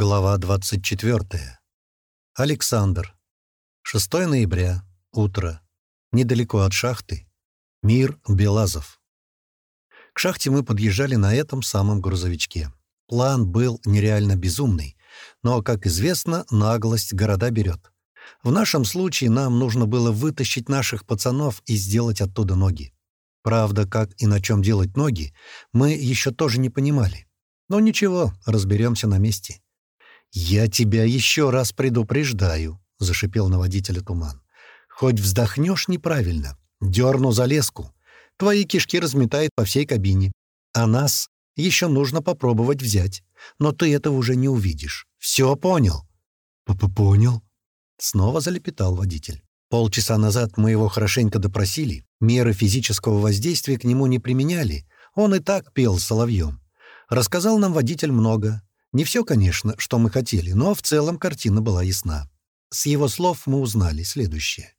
Глава 24. Александр. 6 ноября. Утро. Недалеко от шахты. Мир Белазов. К шахте мы подъезжали на этом самом грузовичке. План был нереально безумный, но, как известно, наглость города берет. В нашем случае нам нужно было вытащить наших пацанов и сделать оттуда ноги. Правда, как и на чем делать ноги, мы еще тоже не понимали. Но ничего, разберемся на месте. «Я тебя еще раз предупреждаю», — зашипел на водителя туман. «Хоть вздохнешь неправильно, дерну за леску. Твои кишки разметает по всей кабине. А нас еще нужно попробовать взять. Но ты этого уже не увидишь. Все понял?» П -п «Понял», — снова залепетал водитель. Полчаса назад мы его хорошенько допросили, меры физического воздействия к нему не применяли, он и так пел соловьем. Рассказал нам водитель много, не все, конечно, что мы хотели, но в целом картина была ясна. С его слов мы узнали следующее.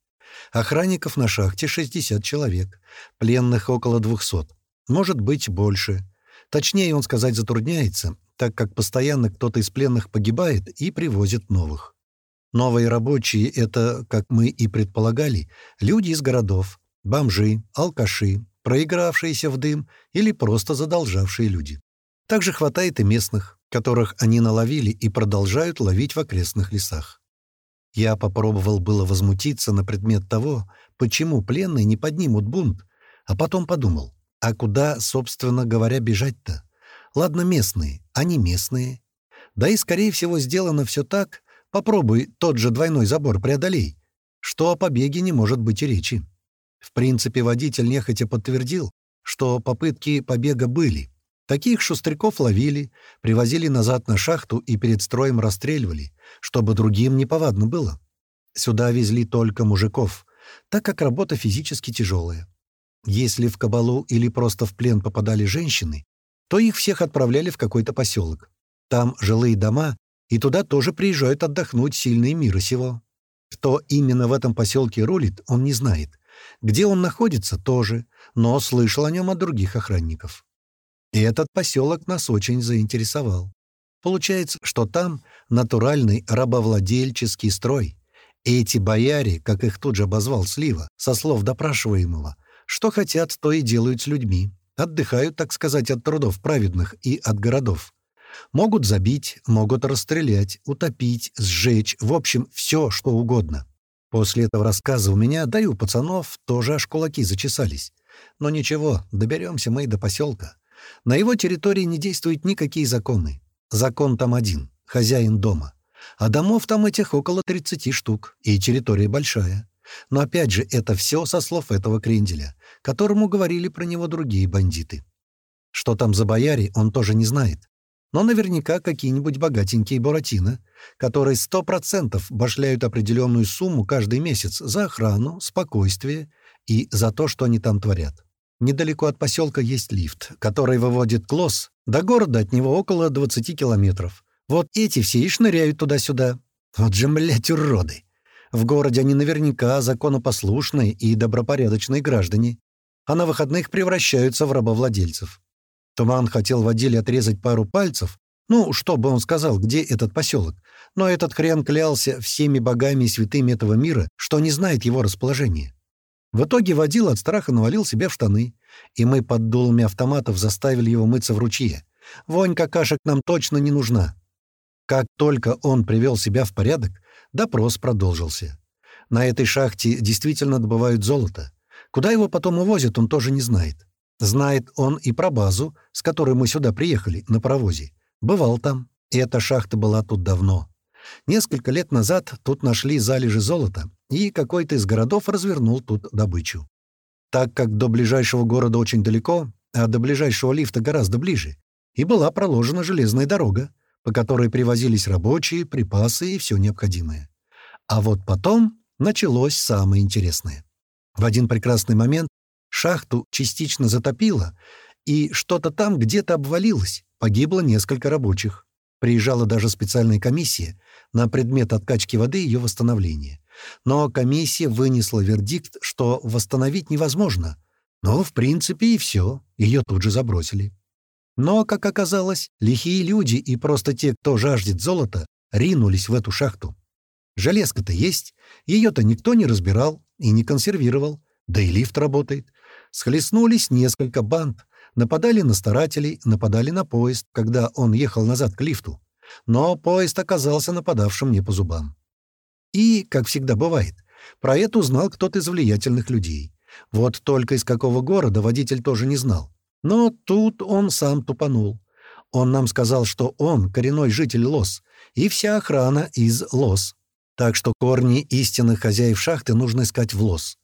Охранников на шахте 60 человек, пленных около 200, может быть, больше. Точнее, он сказать затрудняется, так как постоянно кто-то из пленных погибает и привозит новых. Новые рабочие — это, как мы и предполагали, люди из городов, бомжи, алкаши, проигравшиеся в дым или просто задолжавшие люди. Также хватает и местных, которых они наловили и продолжают ловить в окрестных лесах. Я попробовал было возмутиться на предмет того, почему пленные не поднимут бунт, а потом подумал, а куда, собственно говоря, бежать-то? Ладно, местные, они местные. Да и, скорее всего, сделано все так, попробуй тот же двойной забор преодолей, что о побеге не может быть и речи. В принципе, водитель нехотя подтвердил, что попытки побега были, Таких шустряков ловили, привозили назад на шахту и перед строем расстреливали, чтобы другим неповадно было. Сюда везли только мужиков, так как работа физически тяжелая. Если в кабалу или просто в плен попадали женщины, то их всех отправляли в какой-то поселок. Там жилые дома, и туда тоже приезжают отдохнуть сильные мира сего. Кто именно в этом поселке рулит, он не знает. Где он находится, тоже, но слышал о нем от других охранников. И этот поселок нас очень заинтересовал. Получается, что там натуральный рабовладельческий строй. И эти бояре, как их тут же обозвал Слива, со слов допрашиваемого, что хотят, то и делают с людьми. Отдыхают, так сказать, от трудов праведных и от городов. Могут забить, могут расстрелять, утопить, сжечь, в общем, все, что угодно. После этого рассказа у меня, да и у пацанов, тоже аж кулаки зачесались. Но ничего, доберемся мы и до поселка. На его территории не действуют никакие законы. Закон там один — хозяин дома. А домов там этих около 30 штук, и территория большая. Но опять же, это все со слов этого кренделя, которому говорили про него другие бандиты. Что там за бояре, он тоже не знает. Но наверняка какие-нибудь богатенькие Буратино, которые сто процентов башляют определенную сумму каждый месяц за охрану, спокойствие и за то, что они там творят. Недалеко от поселка есть лифт, который выводит Клосс. До города от него около 20 километров. Вот эти все и шныряют туда-сюда. Вот же, блядь, уроды. В городе они наверняка законопослушные и добропорядочные граждане, а на выходных превращаются в рабовладельцев. Туман хотел водиле отрезать пару пальцев, ну, чтобы он сказал, где этот поселок, но этот хрен клялся всеми богами и святыми этого мира, что не знает его расположения. В итоге водил от страха навалил себе в штаны, и мы под дулами автоматов заставили его мыться в ручье. Вонь какашек нам точно не нужна. Как только он привел себя в порядок, допрос продолжился. На этой шахте действительно добывают золото. Куда его потом увозят, он тоже не знает. Знает он и про базу, с которой мы сюда приехали, на паровозе. Бывал там, и эта шахта была тут давно. Несколько лет назад тут нашли залежи золота, и какой-то из городов развернул тут добычу. Так как до ближайшего города очень далеко, а до ближайшего лифта гораздо ближе, и была проложена железная дорога, по которой привозились рабочие, припасы и все необходимое. А вот потом началось самое интересное. В один прекрасный момент шахту частично затопило, и что-то там где-то обвалилось, погибло несколько рабочих. Приезжала даже специальная комиссия на предмет откачки воды и ее восстановления. Но комиссия вынесла вердикт, что восстановить невозможно. Но, в принципе, и все. Ее тут же забросили. Но, как оказалось, лихие люди и просто те, кто жаждет золота, ринулись в эту шахту. Железка-то есть, ее-то никто не разбирал и не консервировал, да и лифт работает. Схлестнулись несколько банд, нападали на старателей, нападали на поезд, когда он ехал назад к лифту. Но поезд оказался нападавшим не по зубам. И, как всегда бывает, про это узнал кто-то из влиятельных людей. Вот только из какого города водитель тоже не знал. Но тут он сам тупанул. Он нам сказал, что он коренной житель Лос, и вся охрана из Лос. Так что корни истинных хозяев шахты нужно искать в Лос.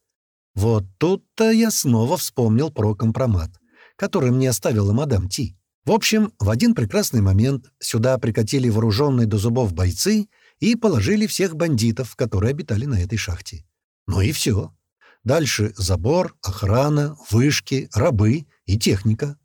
Вот тут-то я снова вспомнил про компромат, который мне оставила мадам Ти. В общем, в один прекрасный момент сюда прикатили вооруженные до зубов бойцы и положили всех бандитов, которые обитали на этой шахте. Ну и все. Дальше забор, охрана, вышки, рабы и техника.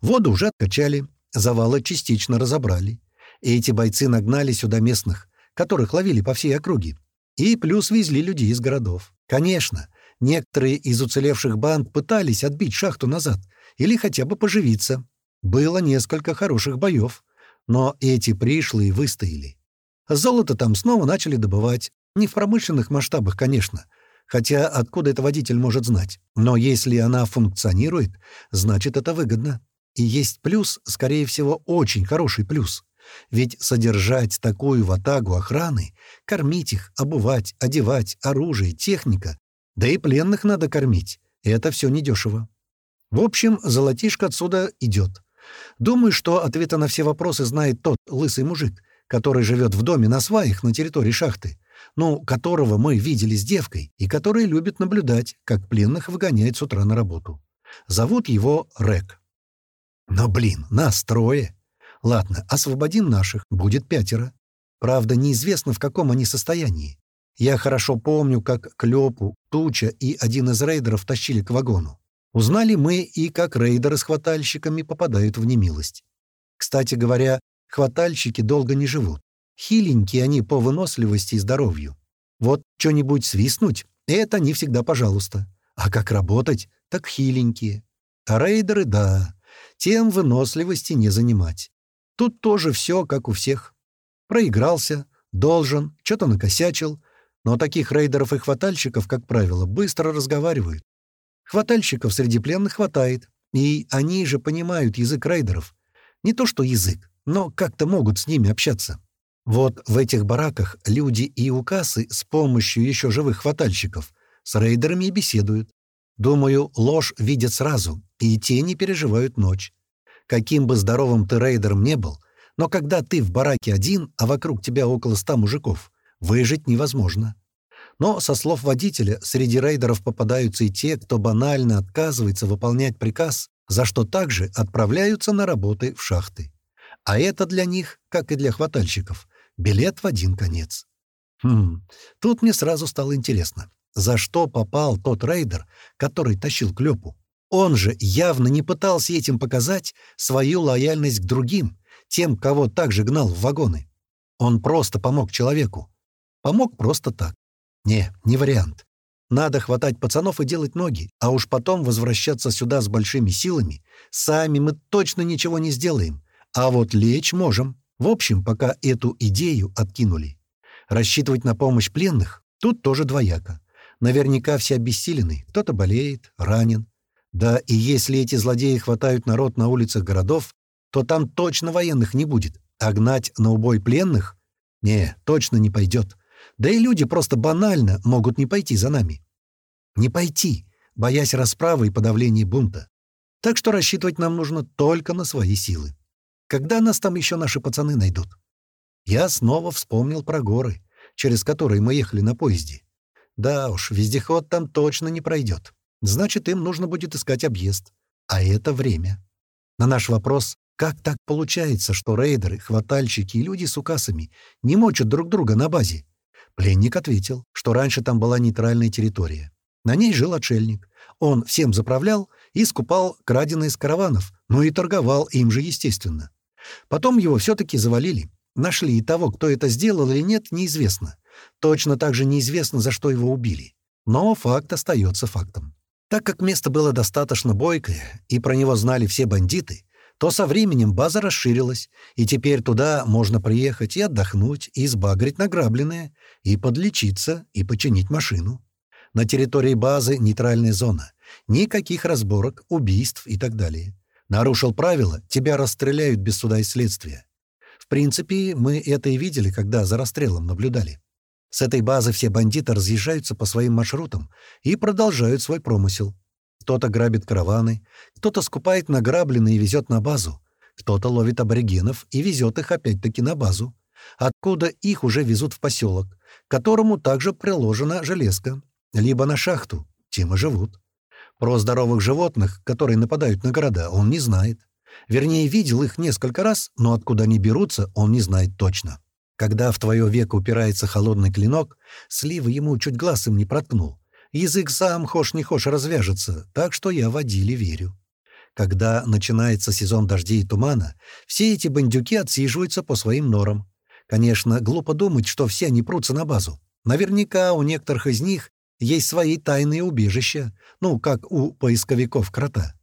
Воду уже откачали, завалы частично разобрали. И эти бойцы нагнали сюда местных, которых ловили по всей округе. И плюс везли людей из городов. Конечно, некоторые из уцелевших банд пытались отбить шахту назад или хотя бы поживиться, было несколько хороших боев, но эти пришлые выстояли. Золото там снова начали добывать. Не в промышленных масштабах, конечно. Хотя откуда это водитель может знать? Но если она функционирует, значит, это выгодно. И есть плюс, скорее всего, очень хороший плюс. Ведь содержать такую ватагу охраны, кормить их, обувать, одевать, оружие, техника, да и пленных надо кормить, это все недешево. В общем, золотишко отсюда идет. Думаю, что ответы на все вопросы знает тот лысый мужик, который живет в доме на сваях на территории шахты, ну, которого мы видели с девкой и который любит наблюдать, как пленных выгоняет с утра на работу. Зовут его Рек. Но, блин, нас трое. Ладно, освободим наших, будет пятеро. Правда, неизвестно, в каком они состоянии. Я хорошо помню, как Клёпу, Туча и один из рейдеров тащили к вагону. Узнали мы и как рейдеры с хватальщиками попадают в немилость. Кстати говоря, хватальщики долго не живут. Хиленькие они по выносливости и здоровью. Вот что-нибудь свистнуть — это не всегда пожалуйста. А как работать, так хиленькие. А рейдеры — да, тем выносливости не занимать. Тут тоже все, как у всех. Проигрался, должен, что-то накосячил, но таких рейдеров и хватальщиков, как правило, быстро разговаривают. Хватальщиков среди пленных хватает, и они же понимают язык рейдеров. Не то что язык, но как-то могут с ними общаться. Вот в этих бараках люди и укасы с помощью еще живых хватальщиков с рейдерами и беседуют. Думаю, ложь видят сразу, и те не переживают ночь. Каким бы здоровым ты рейдером не был, но когда ты в бараке один, а вокруг тебя около ста мужиков, выжить невозможно. Но, со слов водителя, среди рейдеров попадаются и те, кто банально отказывается выполнять приказ, за что также отправляются на работы в шахты. А это для них, как и для хватальщиков, билет в один конец. Хм, тут мне сразу стало интересно, за что попал тот рейдер, который тащил клёпу? Он же явно не пытался этим показать свою лояльность к другим, тем, кого также гнал в вагоны. Он просто помог человеку. Помог просто так. Не, не вариант. Надо хватать пацанов и делать ноги, а уж потом возвращаться сюда с большими силами. Сами мы точно ничего не сделаем. А вот лечь можем. В общем, пока эту идею откинули. Рассчитывать на помощь пленных тут тоже двояко. Наверняка все обессилены, кто-то болеет, ранен. Да и если эти злодеи хватают народ на улицах городов, то там точно военных не будет. А гнать на убой пленных? Не, точно не пойдет. Да и люди просто банально могут не пойти за нами. Не пойти, боясь расправы и подавления бунта. Так что рассчитывать нам нужно только на свои силы. Когда нас там еще наши пацаны найдут? Я снова вспомнил про горы, через которые мы ехали на поезде. Да уж, вездеход там точно не пройдет. Значит, им нужно будет искать объезд. А это время. На наш вопрос, как так получается, что рейдеры, хватальщики и люди с указами не мочат друг друга на базе, Пленник ответил, что раньше там была нейтральная территория. На ней жил отшельник. Он всем заправлял и скупал краденые из караванов, ну и торговал им же, естественно. Потом его все-таки завалили. Нашли и того, кто это сделал или нет, неизвестно. Точно так же неизвестно, за что его убили. Но факт остается фактом. Так как место было достаточно бойкое, и про него знали все бандиты, то со временем база расширилась, и теперь туда можно приехать и отдохнуть, и сбагрить награбленное, и подлечиться, и починить машину. На территории базы нейтральная зона. Никаких разборок, убийств и так далее. Нарушил правила, тебя расстреляют без суда и следствия. В принципе, мы это и видели, когда за расстрелом наблюдали. С этой базы все бандиты разъезжаются по своим маршрутам и продолжают свой промысел. Кто-то грабит караваны, кто-то скупает награбленное и везет на базу, кто-то ловит аборигенов и везет их опять-таки на базу, откуда их уже везут в поселок, которому также приложена железка, либо на шахту, тем и живут. Про здоровых животных, которые нападают на города, он не знает. Вернее, видел их несколько раз, но откуда они берутся, он не знает точно. Когда в твое веко упирается холодный клинок, слива ему чуть глаз им не проткнул. Язык сам, хошь не хошь, развяжется, так что я водили верю. Когда начинается сезон дождей и тумана, все эти бандюки отсиживаются по своим норам. Конечно, глупо думать, что все они прутся на базу. Наверняка у некоторых из них есть свои тайные убежища, ну, как у поисковиков крота.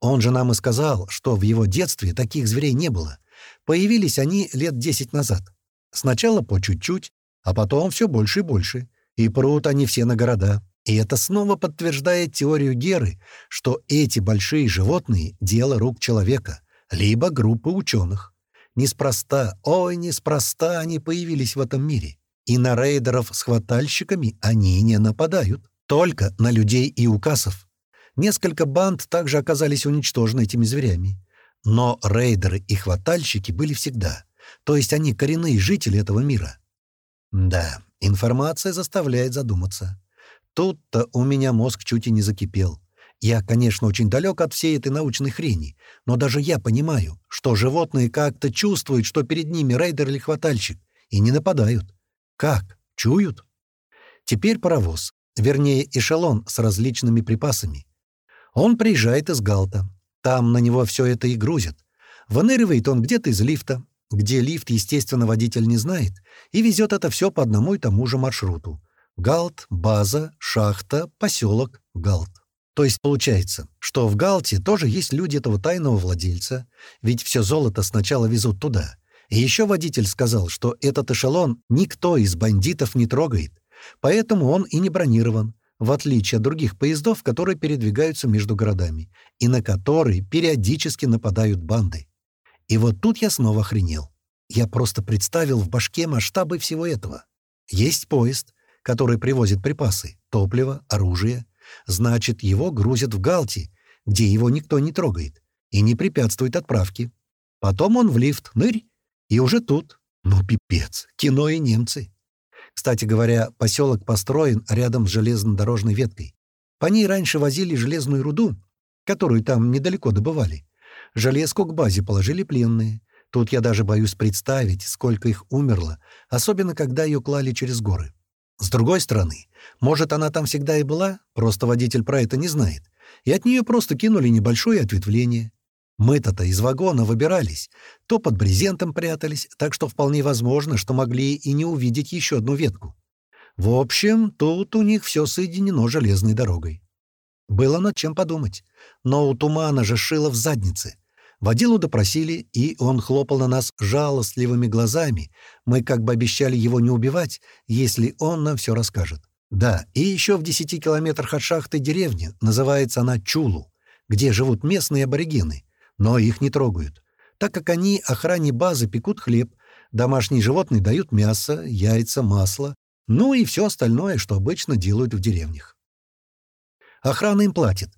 Он же нам и сказал, что в его детстве таких зверей не было. Появились они лет десять назад. Сначала по чуть-чуть, а потом все больше и больше. И прут они все на города. И это снова подтверждает теорию Геры, что эти большие животные — дело рук человека, либо группы ученых. Неспроста, ой, неспроста они появились в этом мире. И на рейдеров с хватальщиками они не нападают. Только на людей и указов. Несколько банд также оказались уничтожены этими зверями. Но рейдеры и хватальщики были всегда. То есть они коренные жители этого мира. Да, информация заставляет задуматься. Тут-то у меня мозг чуть и не закипел. Я, конечно, очень далек от всей этой научной хрени, но даже я понимаю, что животные как-то чувствуют, что перед ними рейдер или хватальщик, и не нападают. Как? Чуют? Теперь паровоз, вернее, эшелон с различными припасами. Он приезжает из Галта. Там на него все это и грузят. Выныривает он где-то из лифта, где лифт, естественно, водитель не знает, и везет это все по одному и тому же маршруту. Галт, база, шахта, поселок, Галт. То есть получается, что в Галте тоже есть люди этого тайного владельца, ведь все золото сначала везут туда. И еще водитель сказал, что этот эшелон никто из бандитов не трогает, поэтому он и не бронирован, в отличие от других поездов, которые передвигаются между городами, и на которые периодически нападают банды. И вот тут я снова охренел. Я просто представил в башке масштабы всего этого. Есть поезд, который привозит припасы, топливо, оружие. Значит, его грузят в Галти, где его никто не трогает и не препятствует отправке. Потом он в лифт, нырь, и уже тут. Ну, пипец, кино и немцы. Кстати говоря, поселок построен рядом с железнодорожной веткой. По ней раньше возили железную руду, которую там недалеко добывали. Железку к базе положили пленные. Тут я даже боюсь представить, сколько их умерло, особенно когда ее клали через горы. С другой стороны, может, она там всегда и была, просто водитель про это не знает, и от нее просто кинули небольшое ответвление. Мы-то-то из вагона выбирались, то под брезентом прятались, так что вполне возможно, что могли и не увидеть еще одну ветку. В общем, тут у них все соединено железной дорогой. Было над чем подумать. Но у тумана же шило в заднице. Водилу допросили, и он хлопал на нас жалостливыми глазами. Мы как бы обещали его не убивать, если он нам все расскажет. Да, и еще в десяти километрах от шахты деревня, называется она Чулу, где живут местные аборигены, но их не трогают, так как они охране базы пекут хлеб, домашние животные дают мясо, яйца, масло, ну и все остальное, что обычно делают в деревнях. Охрана им платит,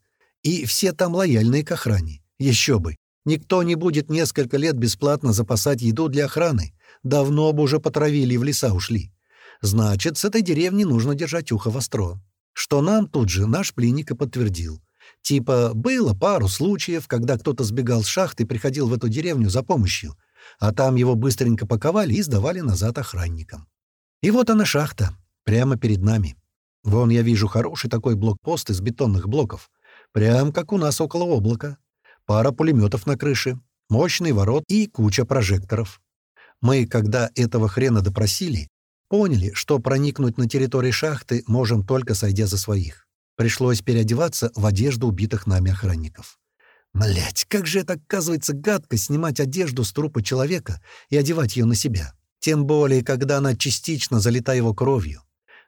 и все там лояльные к охране. Еще бы. Никто не будет несколько лет бесплатно запасать еду для охраны. Давно бы уже потравили и в леса ушли. Значит, с этой деревни нужно держать ухо востро. Что нам тут же наш пленник и подтвердил. Типа, было пару случаев, когда кто-то сбегал с шахты и приходил в эту деревню за помощью, а там его быстренько паковали и сдавали назад охранникам. И вот она шахта, прямо перед нами. Вон я вижу хороший такой блокпост из бетонных блоков. Прям как у нас около облака. Пара пулеметов на крыше, мощный ворот и куча прожекторов. Мы, когда этого хрена допросили, поняли, что проникнуть на территорию шахты можем только сойдя за своих. Пришлось переодеваться в одежду убитых нами охранников. Блять, как же это, оказывается, гадко снимать одежду с трупа человека и одевать ее на себя. Тем более, когда она частично залита его кровью.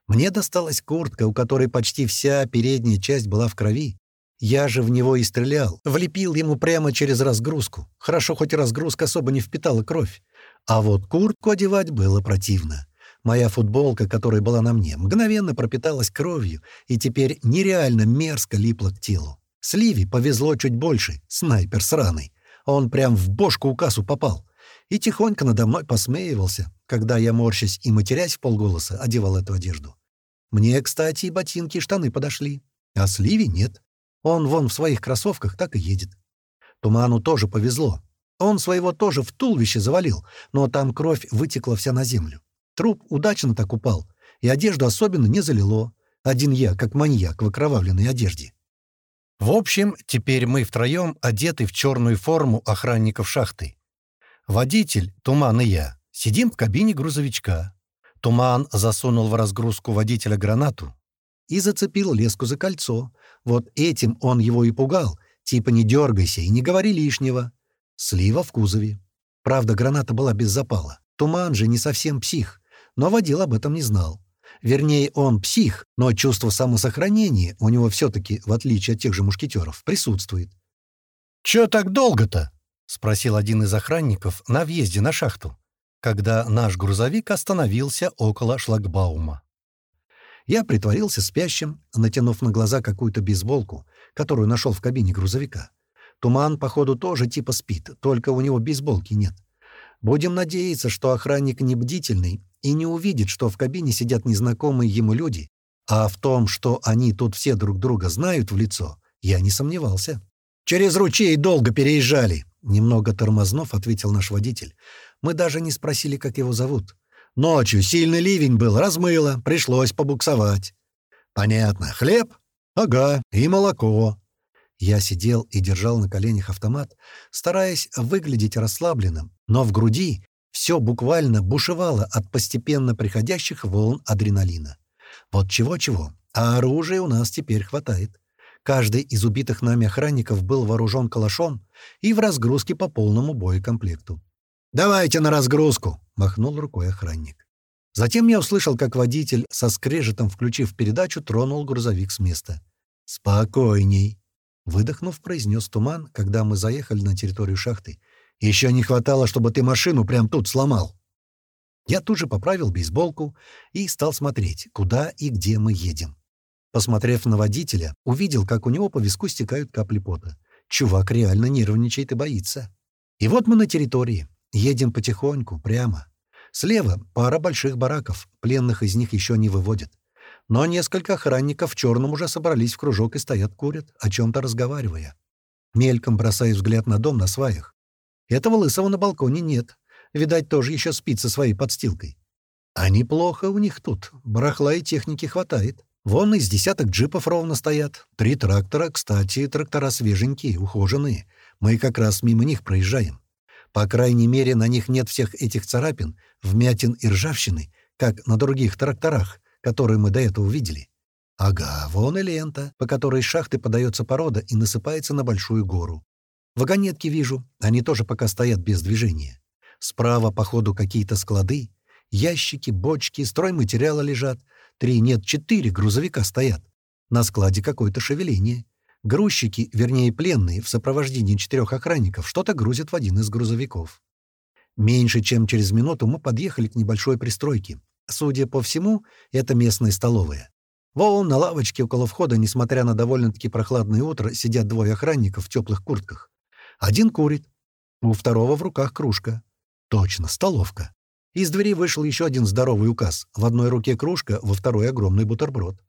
Мне досталась куртка, у которой почти вся передняя часть была в крови. Я же в него и стрелял, влепил ему прямо через разгрузку. Хорошо, хоть разгрузка особо не впитала кровь. А вот куртку одевать было противно. Моя футболка, которая была на мне, мгновенно пропиталась кровью и теперь нереально мерзко липла к телу. Сливи повезло чуть больше, снайпер сраный. Он прям в бошку у кассу попал. И тихонько надо мной посмеивался, когда я, морщась и матерясь в полголоса, одевал эту одежду. Мне, кстати, и ботинки, и штаны подошли. А Сливи нет. Он вон в своих кроссовках так и едет. Туману тоже повезло. Он своего тоже в туловище завалил, но там кровь вытекла вся на землю. Труп удачно так упал, и одежду особенно не залило. Один я, как маньяк в окровавленной одежде. В общем, теперь мы втроем одеты в черную форму охранников шахты. Водитель, Туман и я, сидим в кабине грузовичка. Туман засунул в разгрузку водителя гранату и зацепил леску за кольцо. Вот этим он его и пугал, типа «не дергайся» и «не говори лишнего». Слива в кузове. Правда, граната была без запала. Туман же не совсем псих, но водил об этом не знал. Вернее, он псих, но чувство самосохранения у него все-таки, в отличие от тех же мушкетеров, присутствует. «Чё так долго-то?» — спросил один из охранников на въезде на шахту, когда наш грузовик остановился около шлагбаума. Я притворился спящим, натянув на глаза какую-то бейсболку, которую нашел в кабине грузовика. Туман, походу, тоже типа спит, только у него бейсболки нет. Будем надеяться, что охранник не бдительный и не увидит, что в кабине сидят незнакомые ему люди, а в том, что они тут все друг друга знают в лицо, я не сомневался. «Через ручей долго переезжали», — немного тормознов ответил наш водитель. «Мы даже не спросили, как его зовут. Ночью сильный ливень был, размыло, пришлось побуксовать». «Понятно. Хлеб?» «Ага, и молоко». Я сидел и держал на коленях автомат, стараясь выглядеть расслабленным, но в груди все буквально бушевало от постепенно приходящих волн адреналина. Вот чего-чего, а оружия у нас теперь хватает. Каждый из убитых нами охранников был вооружен калашом и в разгрузке по полному боекомплекту. «Давайте на разгрузку!» — махнул рукой охранник. Затем я услышал, как водитель, со скрежетом включив передачу, тронул грузовик с места. «Спокойней!» — выдохнув, произнес туман, когда мы заехали на территорию шахты — еще не хватало, чтобы ты машину прямо тут сломал. Я тут же поправил бейсболку и стал смотреть, куда и где мы едем. Посмотрев на водителя, увидел, как у него по виску стекают капли пота. Чувак реально нервничает и боится. И вот мы на территории. Едем потихоньку, прямо. Слева пара больших бараков, пленных из них еще не выводят. Но несколько охранников в черном уже собрались в кружок и стоят курят, о чем-то разговаривая. Мельком бросаю взгляд на дом на сваях. Этого лысого на балконе нет. Видать, тоже еще спит со своей подстилкой. А неплохо у них тут. Барахла и техники хватает. Вон из десяток джипов ровно стоят. Три трактора, кстати, трактора свеженькие, ухоженные. Мы как раз мимо них проезжаем. По крайней мере, на них нет всех этих царапин, вмятин и ржавчины, как на других тракторах, которые мы до этого видели. Ага, вон и лента, по которой из шахты подается порода и насыпается на большую гору. Вагонетки вижу, они тоже пока стоят без движения. Справа, по ходу, какие-то склады. Ящики, бочки, стройматериалы лежат. Три, нет, четыре грузовика стоят. На складе какое-то шевеление. Грузчики, вернее пленные, в сопровождении четырех охранников, что-то грузят в один из грузовиков. Меньше чем через минуту мы подъехали к небольшой пристройке. Судя по всему, это местная столовая. Вон на лавочке около входа, несмотря на довольно-таки прохладное утро, сидят двое охранников в теплых куртках. Один курит, у второго в руках кружка. Точно, столовка. Из двери вышел еще один здоровый указ. В одной руке кружка, во второй огромный бутерброд.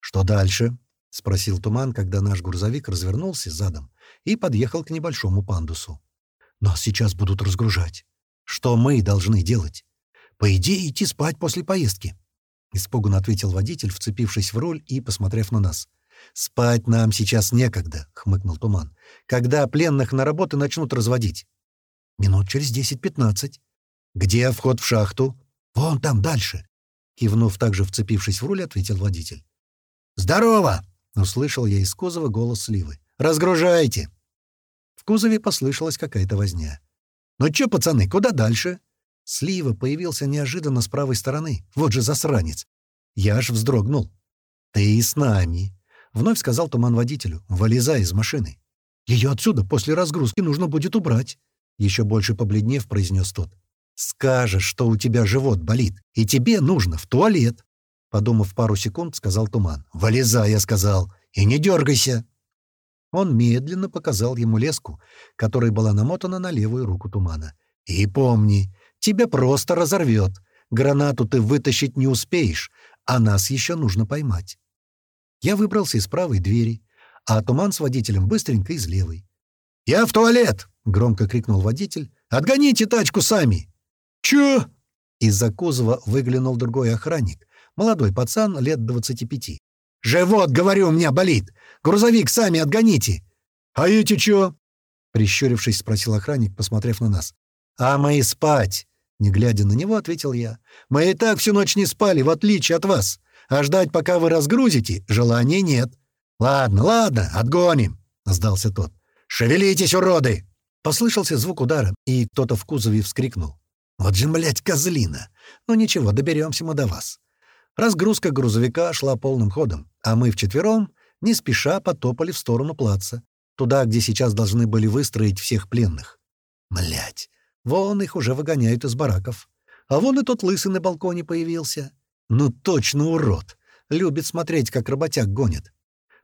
«Что дальше?» — спросил Туман, когда наш грузовик развернулся задом и подъехал к небольшому пандусу. «Нас сейчас будут разгружать. Что мы должны делать? По идее, идти спать после поездки», — испуганно ответил водитель, вцепившись в руль и посмотрев на нас. «Спать нам сейчас некогда», — хмыкнул Туман. «Когда пленных на работы начнут разводить?» «Минут через десять-пятнадцать». «Где вход в шахту?» «Вон там, дальше». Кивнув, также вцепившись в руль, ответил водитель. «Здорово!» — услышал я из кузова голос Сливы. «Разгружайте!» В кузове послышалась какая-то возня. «Ну чё, пацаны, куда дальше?» Слива появился неожиданно с правой стороны. Вот же засранец. Я аж вздрогнул. «Ты с нами», — вновь сказал туман водителю, вылезай из машины. «Ее отсюда после разгрузки нужно будет убрать», — еще больше побледнев произнес тот. «Скажешь, что у тебя живот болит, и тебе нужно в туалет», — подумав пару секунд, сказал туман. «Вылезай», — я сказал, — «и не дергайся». Он медленно показал ему леску, которая была намотана на левую руку тумана. «И помни, тебя просто разорвет. Гранату ты вытащить не успеешь, а нас еще нужно поймать». Я выбрался из правой двери, а туман с водителем быстренько из левой. «Я в туалет!» — громко крикнул водитель. «Отгоните тачку сами!» «Чё?» Из-за кузова выглянул другой охранник, молодой пацан лет двадцати пяти. «Живот, говорю, у меня болит! Грузовик сами отгоните!» «А эти чё?» Прищурившись, спросил охранник, посмотрев на нас. «А мы спать!» Не глядя на него, ответил я. «Мы и так всю ночь не спали, в отличие от вас. А ждать, пока вы разгрузите, желания нет». «Ладно, ладно, отгоним», — сдался тот. «Шевелитесь, уроды!» Послышался звук удара, и кто-то в кузове вскрикнул. «Вот же, блядь, козлина! Ну ничего, доберемся мы до вас». Разгрузка грузовика шла полным ходом, а мы вчетвером, не спеша, потопали в сторону плаца, туда, где сейчас должны были выстроить всех пленных. Блядь, вон их уже выгоняют из бараков. А вон и тот лысый на балконе появился. Ну точно урод! Любит смотреть, как работяг гонит.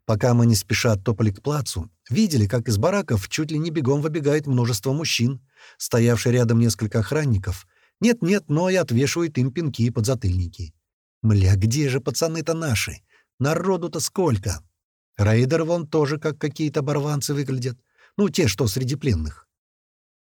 Пока мы не спеша топали к плацу, видели, как из бараков чуть ли не бегом выбегает множество мужчин, стоявшие рядом несколько охранников. Нет-нет, но и отвешивают им пинки и подзатыльники. Мля, где же пацаны-то наши? Народу-то сколько? Рейдер вон тоже как какие-то оборванцы выглядят. Ну, те, что среди пленных.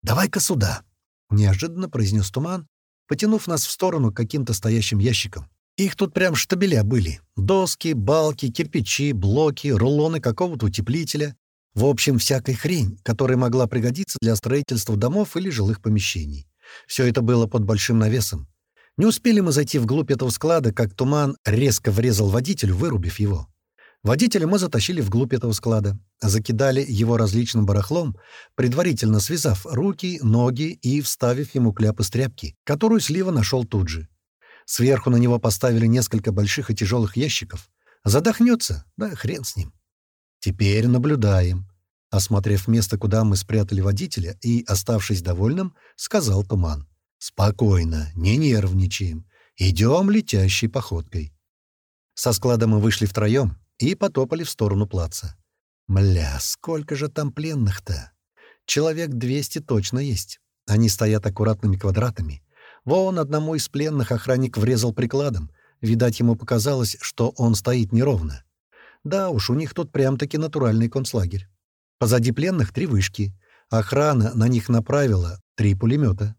«Давай-ка сюда», — неожиданно произнес Туман, потянув нас в сторону к каким-то стоящим ящикам. Их тут прям штабеля были. Доски, балки, кирпичи, блоки, рулоны какого-то утеплителя. В общем, всякая хрень, которая могла пригодиться для строительства домов или жилых помещений. Все это было под большим навесом. Не успели мы зайти вглубь этого склада, как туман резко врезал водителю, вырубив его. Водителя мы затащили вглубь этого склада, закидали его различным барахлом, предварительно связав руки, ноги и вставив ему кляп из тряпки, которую Слива нашел тут же. Сверху на него поставили несколько больших и тяжелых ящиков. Задохнется? Да хрен с ним. Теперь наблюдаем. Осмотрев место, куда мы спрятали водителя, и, оставшись довольным, сказал Туман. «Спокойно, не нервничаем. Идем летящей походкой». Со склада мы вышли втроем и потопали в сторону плаца. Мля, сколько же там пленных-то? Человек двести точно есть. Они стоят аккуратными квадратами. Вон одному из пленных охранник врезал прикладом. Видать, ему показалось, что он стоит неровно. Да уж, у них тут прям-таки натуральный концлагерь. Позади пленных три вышки. Охрана на них направила три пулемета.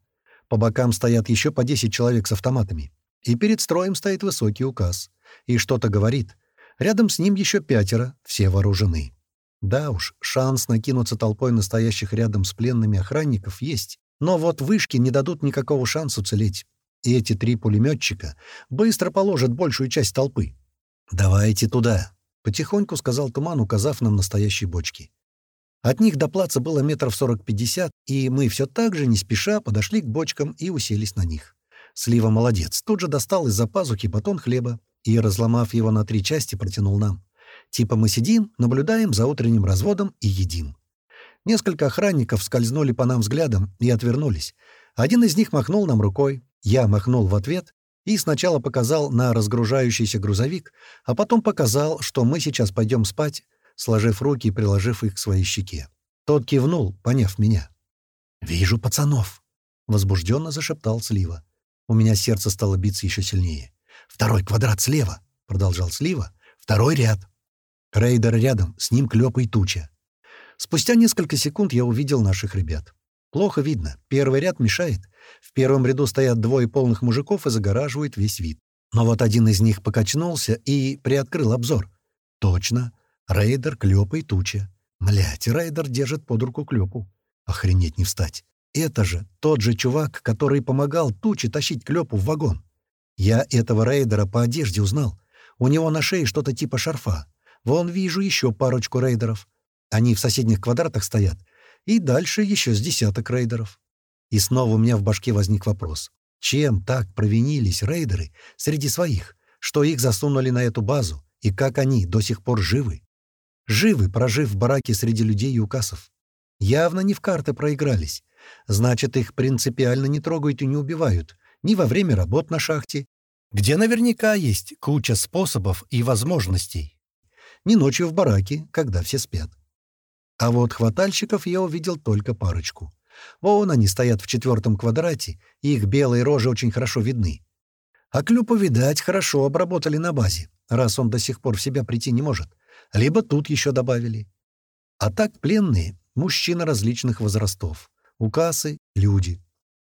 По бокам стоят еще по 10 человек с автоматами. И перед строем стоит высокий указ. И что-то говорит. Рядом с ним еще пятеро, все вооружены. Да уж, шанс накинуться толпой настоящих рядом с пленными охранников есть. Но вот вышки не дадут никакого шанса уцелеть. И эти три пулеметчика быстро положат большую часть толпы. «Давайте туда», — потихоньку сказал Туман, указав нам настоящие бочки. От них до плаца было метров сорок-пятьдесят, и мы все так же, не спеша, подошли к бочкам и уселись на них. Слива молодец, тут же достал из-за пазухи батон хлеба и, разломав его на три части, протянул нам. Типа мы сидим, наблюдаем за утренним разводом и едим. Несколько охранников скользнули по нам взглядом и отвернулись. Один из них махнул нам рукой, я махнул в ответ и сначала показал на разгружающийся грузовик, а потом показал, что мы сейчас пойдем спать, сложив руки и приложив их к своей щеке. Тот кивнул, поняв меня. «Вижу пацанов!» — возбужденно зашептал Слива. У меня сердце стало биться еще сильнее. «Второй квадрат слева!» — продолжал Слива. «Второй ряд!» Рейдер рядом, с ним клёпа и туча. Спустя несколько секунд я увидел наших ребят. Плохо видно. Первый ряд мешает. В первом ряду стоят двое полных мужиков и загораживают весь вид. Но вот один из них покачнулся и приоткрыл обзор. Точно. Рейдер, Клёпа и Туча. Млять, Рейдер держит под руку Клёпу. Охренеть не встать. Это же тот же чувак, который помогал Туче тащить Клёпу в вагон. Я этого рейдера по одежде узнал. У него на шее что-то типа шарфа. Вон вижу еще парочку рейдеров. Они в соседних квадратах стоят. И дальше еще с десяток рейдеров. И снова у меня в башке возник вопрос. Чем так провинились рейдеры среди своих, что их засунули на эту базу, и как они до сих пор живы? Живы, прожив в бараке среди людей и указов. Явно не в карты проигрались. Значит, их принципиально не трогают и не убивают. Ни во время работ на шахте, где наверняка есть куча способов и возможностей. Ни ночью в бараке, когда все спят. А вот хватальщиков я увидел только парочку. Вон они стоят в четвертом квадрате, и их белые рожи очень хорошо видны. А Клюпа, видать, хорошо обработали на базе, раз он до сих пор в себя прийти не может. Либо тут еще добавили. А так пленные — мужчины различных возрастов. Укасы — люди.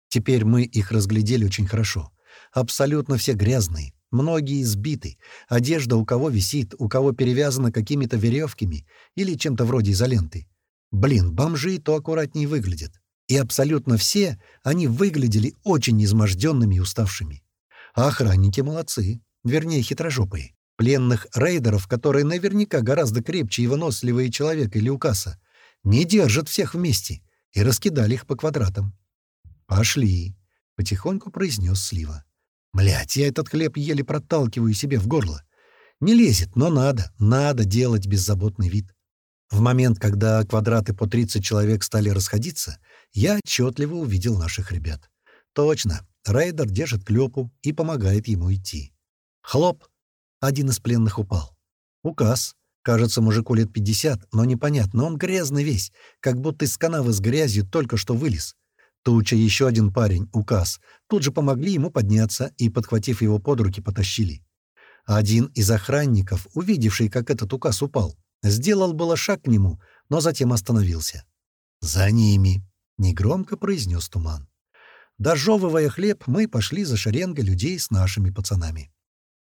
Теперь мы их разглядели очень хорошо. Абсолютно все грязные, многие избиты. Одежда у кого висит, у кого перевязана какими-то веревками или чем-то вроде изоленты. Блин, бомжи то аккуратнее выглядят. И абсолютно все они выглядели очень изможденными и уставшими. А охранники молодцы, вернее, хитрожопые. Пленных рейдеров, которые наверняка гораздо крепче и выносливые человека или укаса, не держат всех вместе и раскидали их по квадратам. «Пошли», — потихоньку произнес Слива. Блять, я этот хлеб еле проталкиваю себе в горло. Не лезет, но надо, надо делать беззаботный вид. В момент, когда квадраты по 30 человек стали расходиться, я отчетливо увидел наших ребят. Точно, рейдер держит клёпу и помогает ему идти. Хлоп! Один из пленных упал. Указ. Кажется, мужику лет 50, но непонятно, он грязный весь, как будто из канавы с грязью только что вылез. Туча еще один парень, указ, тут же помогли ему подняться и, подхватив его под руки, потащили. Один из охранников, увидевший, как этот указ упал, сделал было шаг к нему, но затем остановился. «За ними!» — негромко произнес туман. Дожевывая хлеб, мы пошли за шеренгой людей с нашими пацанами.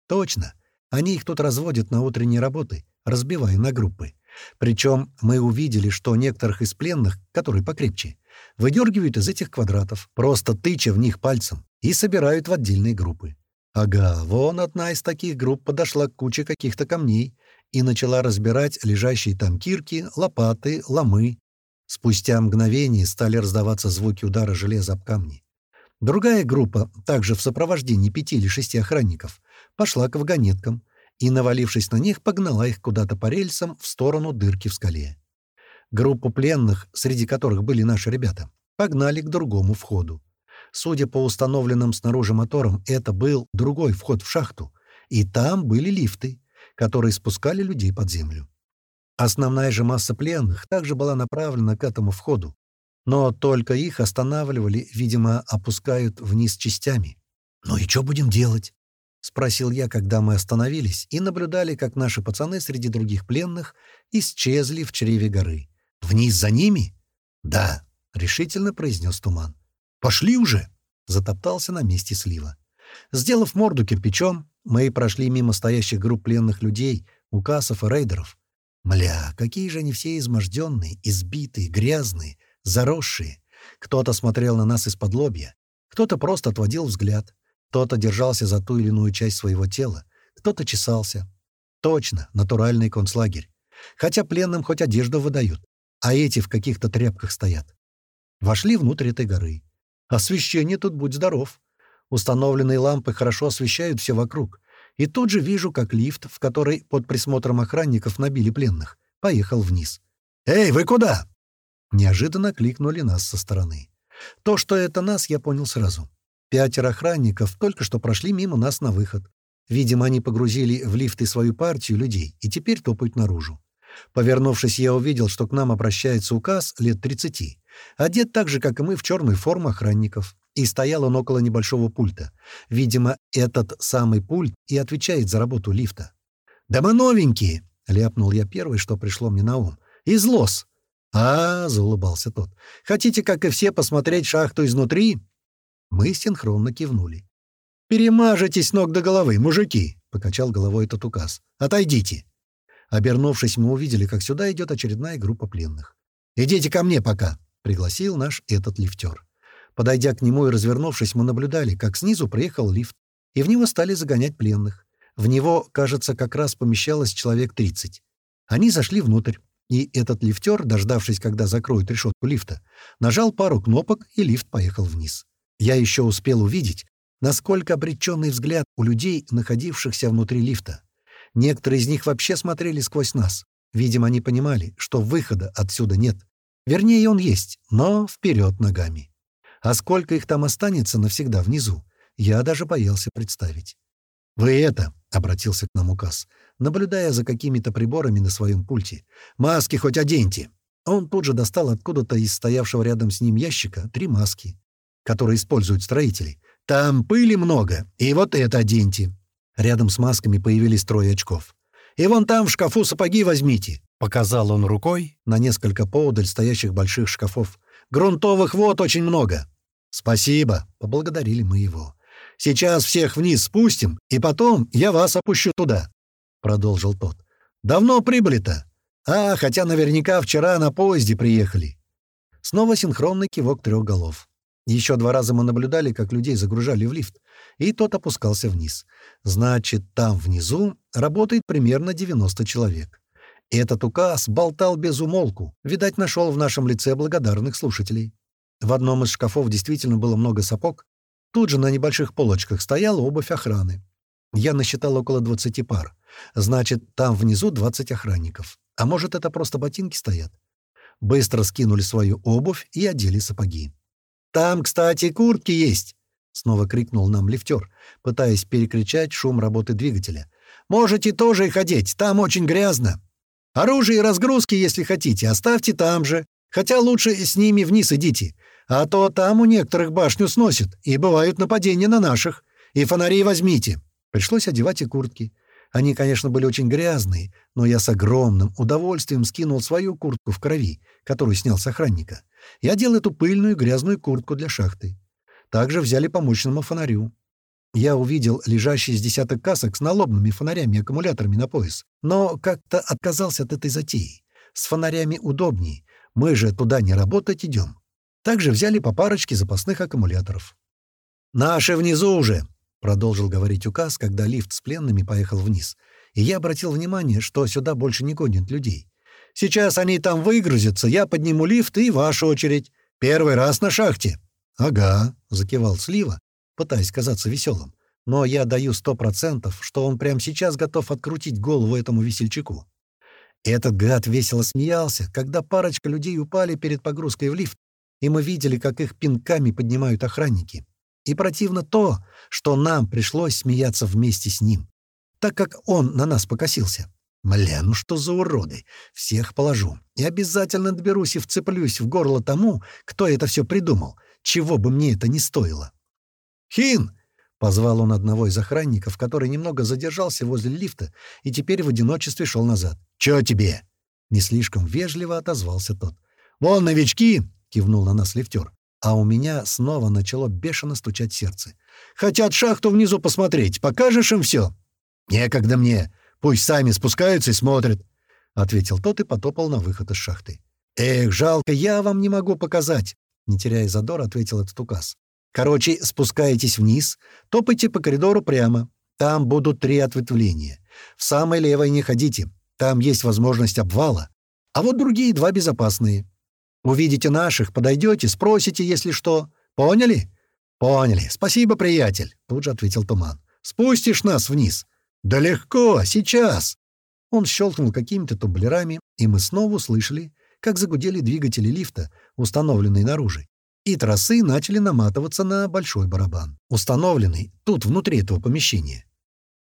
Точно, они их тут разводят на утренние работы, разбивая на группы. Причем мы увидели, что некоторых из пленных, которые покрепче, выдергивают из этих квадратов, просто тыча в них пальцем, и собирают в отдельные группы. Ага, вон одна из таких групп подошла к куче каких-то камней и начала разбирать лежащие там кирки, лопаты, ломы. Спустя мгновение стали раздаваться звуки удара железа об камни. Другая группа, также в сопровождении пяти или шести охранников, пошла к вагонеткам и, навалившись на них, погнала их куда-то по рельсам в сторону дырки в скале. Группу пленных, среди которых были наши ребята, погнали к другому входу. Судя по установленным снаружи моторам, это был другой вход в шахту, и там были лифты, которые спускали людей под землю. Основная же масса пленных также была направлена к этому входу, но только их останавливали, видимо, опускают вниз частями. «Ну и что будем делать?» — спросил я, когда мы остановились и наблюдали, как наши пацаны среди других пленных исчезли в чреве горы. «Вниз за ними?» «Да», — решительно произнес Туман. «Пошли уже!» — затоптался на месте слива. Сделав морду кирпичом, мы прошли мимо стоящих групп пленных людей, указов и рейдеров. Мля, какие же они все изможденные, избитые, грязные, заросшие. Кто-то смотрел на нас из-под лобья, кто-то просто отводил взгляд, кто-то держался за ту или иную часть своего тела, кто-то чесался. Точно, натуральный концлагерь. Хотя пленным хоть одежду выдают, а эти в каких-то тряпках стоят. Вошли внутрь этой горы. Освещение тут будь здоров. Установленные лампы хорошо освещают все вокруг. И тут же вижу, как лифт, в который под присмотром охранников набили пленных, поехал вниз. «Эй, вы куда?» Неожиданно кликнули нас со стороны. То, что это нас, я понял сразу. Пятеро охранников только что прошли мимо нас на выход. Видимо, они погрузили в лифты свою партию людей и теперь топают наружу. Повернувшись, я увидел, что к нам обращается указ лет 30. Одет так же, как и мы, в черную форму охранников. И стоял он около небольшого пульта. Видимо, этот самый пульт и отвечает за работу лифта. «Да мы новенькие!» — ляпнул я первый, что пришло мне на ум. «Из лос!» «А, — заулыбался тот, — хотите, как и все, посмотреть шахту изнутри?» Мы синхронно кивнули. «Перемажетесь ног до головы, мужики!» — покачал головой этот указ. «Отойдите!» Обернувшись, мы увидели, как сюда идет очередная группа пленных. «Идите ко мне пока», — пригласил наш этот лифтер. Подойдя к нему и развернувшись, мы наблюдали, как снизу приехал лифт, и в него стали загонять пленных. В него, кажется, как раз помещалось человек 30. Они зашли внутрь, И этот лифтер, дождавшись, когда закроют решетку лифта, нажал пару кнопок, и лифт поехал вниз. Я еще успел увидеть, насколько обреченный взгляд у людей, находившихся внутри лифта. Некоторые из них вообще смотрели сквозь нас. Видимо, они понимали, что выхода отсюда нет. Вернее, он есть, но вперед ногами. А сколько их там останется навсегда внизу, я даже боялся представить. «Вы это», — обратился к нам указ, наблюдая за какими-то приборами на своем пульте. «Маски хоть оденьте!» Он тут же достал откуда-то из стоявшего рядом с ним ящика три маски, которые используют строители. «Там пыли много, и вот это оденьте!» Рядом с масками появились трое очков. «И вон там в шкафу сапоги возьмите!» Показал он рукой на несколько поодаль стоящих больших шкафов. «Грунтовых вот очень много!» «Спасибо!» — поблагодарили мы его. «Сейчас всех вниз спустим, и потом я вас опущу туда!» — продолжил тот. «Давно прибыли-то? А, хотя наверняка вчера на поезде приехали». Снова синхронный кивок трех голов. Еще два раза мы наблюдали, как людей загружали в лифт, и тот опускался вниз. Значит, там внизу работает примерно 90 человек. Этот указ болтал без умолку, видать, нашел в нашем лице благодарных слушателей. В одном из шкафов действительно было много сапог. Тут же на небольших полочках стояла обувь охраны. Я насчитал около 20 пар. Значит, там внизу 20 охранников. А может, это просто ботинки стоят? Быстро скинули свою обувь и одели сапоги. «Там, кстати, куртки есть!» — снова крикнул нам лифтер, пытаясь перекричать шум работы двигателя. «Можете тоже их одеть, там очень грязно. Оружие и разгрузки, если хотите, оставьте там же, хотя лучше с ними вниз идите, а то там у некоторых башню сносят, и бывают нападения на наших. И фонари возьмите». Пришлось одевать и куртки. Они, конечно, были очень грязные, но я с огромным удовольствием скинул свою куртку в крови, которую снял с охранника. Я одел эту пыльную грязную куртку для шахты. Также взяли по мощному фонарю. Я увидел лежащий с десяток касок с налобными фонарями и аккумуляторами на пояс, но как-то отказался от этой затеи. С фонарями удобнее. Мы же туда не работать идем. Также взяли по парочке запасных аккумуляторов. «Наши внизу уже!» — продолжил говорить указ, когда лифт с пленными поехал вниз. И я обратил внимание, что сюда больше не гонят людей. Сейчас они там выгрузятся, я подниму лифт, и ваша очередь. Первый раз на шахте». «Ага», — закивал Слива, пытаясь казаться веселым. «Но я даю сто процентов, что он прямо сейчас готов открутить голову этому весельчаку». Этот гад весело смеялся, когда парочка людей упали перед погрузкой в лифт, и мы видели, как их пинками поднимают охранники. И противно то, что нам пришлось смеяться вместе с ним, так как он на нас покосился. Мля, ну что за уроды? Всех положу. И обязательно доберусь и вцеплюсь в горло тому, кто это все придумал, чего бы мне это ни стоило. «Хин!» — позвал он одного из охранников, который немного задержался возле лифта и теперь в одиночестве шел назад. «Чё тебе?» — не слишком вежливо отозвался тот. «Вон новички!» — кивнул на нас лифтер. А у меня снова начало бешено стучать сердце. «Хотят шахту внизу посмотреть. Покажешь им все?» «Некогда мне. Пусть сами спускаются и смотрят», — ответил тот и потопал на выход из шахты. «Эх, жалко, я вам не могу показать», — не теряя задора, ответил этот указ. «Короче, спускаетесь вниз, топайте по коридору прямо. Там будут три ответвления. В самой левой не ходите, там есть возможность обвала, а вот другие два безопасные. Увидите наших, подойдете, спросите, если что. Поняли?» «Поняли. Спасибо, приятель», — тут же ответил Туман. «Спустишь нас вниз?» «Да легко, сейчас!» Он щелкнул какими-то тумблерами, и мы снова услышали, как загудели двигатели лифта, установленные наружу, и тросы начали наматываться на большой барабан, установленный тут, внутри этого помещения.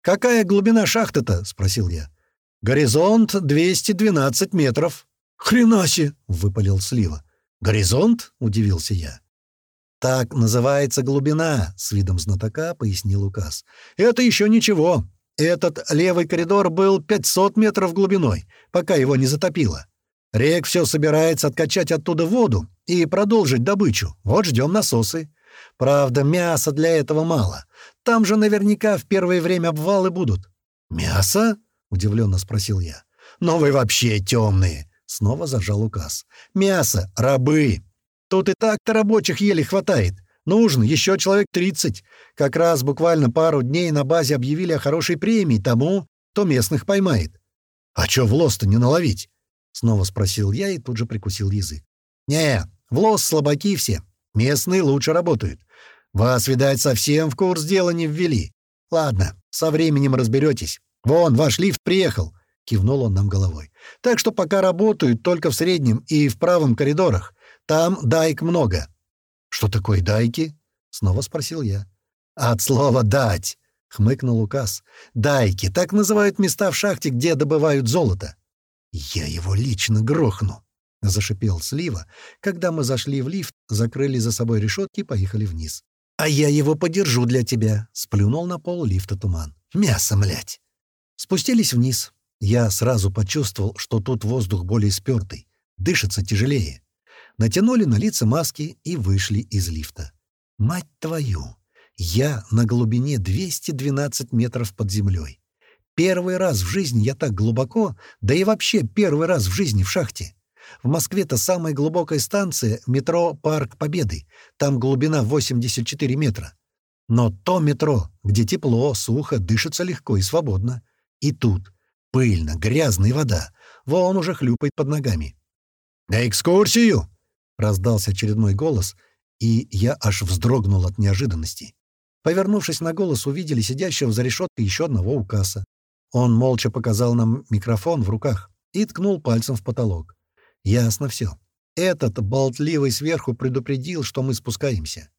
«Какая глубина шахты-то?» — спросил я. «Горизонт 212 метров». «Хренаси!» — выпалил Слива. «Горизонт?» — удивился я. «Так называется глубина», — с видом знатока пояснил указ. «Это еще ничего. Этот левый коридор был 500 метров глубиной, пока его не затопило. Рек все собирается откачать оттуда воду и продолжить добычу. Вот ждем насосы. Правда, мяса для этого мало. Там же наверняка в первое время обвалы будут. «Мясо?» — удивленно спросил я. «Но вы вообще темные!» — снова зажал указ. «Мясо! Рабы! Тут и так-то рабочих еле хватает. Нужен еще человек 30. Как раз буквально пару дней на базе объявили о хорошей премии тому, кто местных поймает. А чё в лос-то не наловить? Снова спросил я и тут же прикусил язык. «Не, в лос слабаки все. Местные лучше работают. Вас, видать, совсем в курс дела не ввели. Ладно, со временем разберетесь. Вон, ваш лифт приехал», — кивнул он нам головой. «Так что пока работают только в среднем и в правом коридорах. Там дайк много». «Что такое дайки?» — снова спросил я. «От слова «дать», — хмыкнул Указ. «Дайки — так называют места в шахте, где добывают золото». «Я его лично грохну», — зашипел Слива, когда мы зашли в лифт, закрыли за собой решетки и поехали вниз. «А я его подержу для тебя», — сплюнул на пол лифта туман. «Мясо, млять!» Спустились вниз. Я сразу почувствовал, что тут воздух более спёртый, дышится тяжелее. Натянули на лица маски и вышли из лифта. «Мать твою! Я на глубине 212 метров под землей. Первый раз в жизни я так глубоко, да и вообще первый раз в жизни в шахте. В Москве-то самая глубокая станция — метро «Парк Победы». Там глубина 84 метра. Но то метро, где тепло, сухо, дышится легко и свободно. И тут пыльно, грязная вода. Вон уже хлюпает под ногами. «На экскурсию!» — раздался очередной голос, и я аж вздрогнул от неожиданности. Повернувшись на голос, увидели сидящего за решеткой еще одного укаса. Он молча показал нам микрофон в руках и ткнул пальцем в потолок. Ясно все. Этот болтливый сверху предупредил, что мы спускаемся.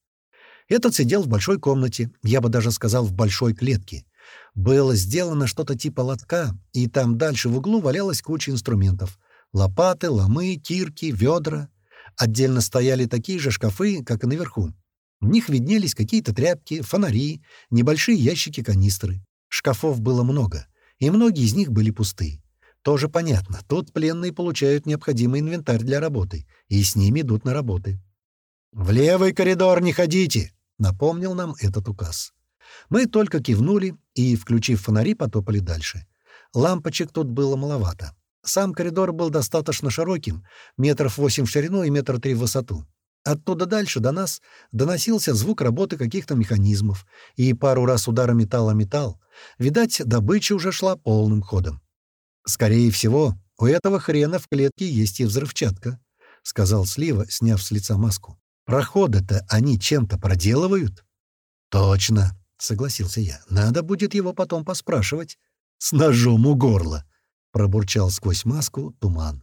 Этот сидел в большой комнате, я бы даже сказал, в большой клетке. Было сделано что-то типа лотка, и там дальше в углу валялась куча инструментов. Лопаты, ломы, кирки, ведра. Отдельно стояли такие же шкафы, как и наверху. В них виднелись какие-то тряпки, фонари, небольшие ящики-канистры. Шкафов было много и многие из них были пусты. Тоже понятно, тут пленные получают необходимый инвентарь для работы, и с ними идут на работы. «В левый коридор не ходите!» — напомнил нам этот указ. Мы только кивнули и, включив фонари, потопали дальше. Лампочек тут было маловато. Сам коридор был достаточно широким, метров восемь в ширину и метр три в высоту. Оттуда дальше до нас доносился звук работы каких-то механизмов и пару раз удара металла металл. Видать, добыча уже шла полным ходом. «Скорее всего, у этого хрена в клетке есть и взрывчатка», — сказал Слива, сняв с лица маску. «Проходы-то они чем-то проделывают?» «Точно», — согласился я. «Надо будет его потом поспрашивать». «С ножом у горла», — пробурчал сквозь маску туман.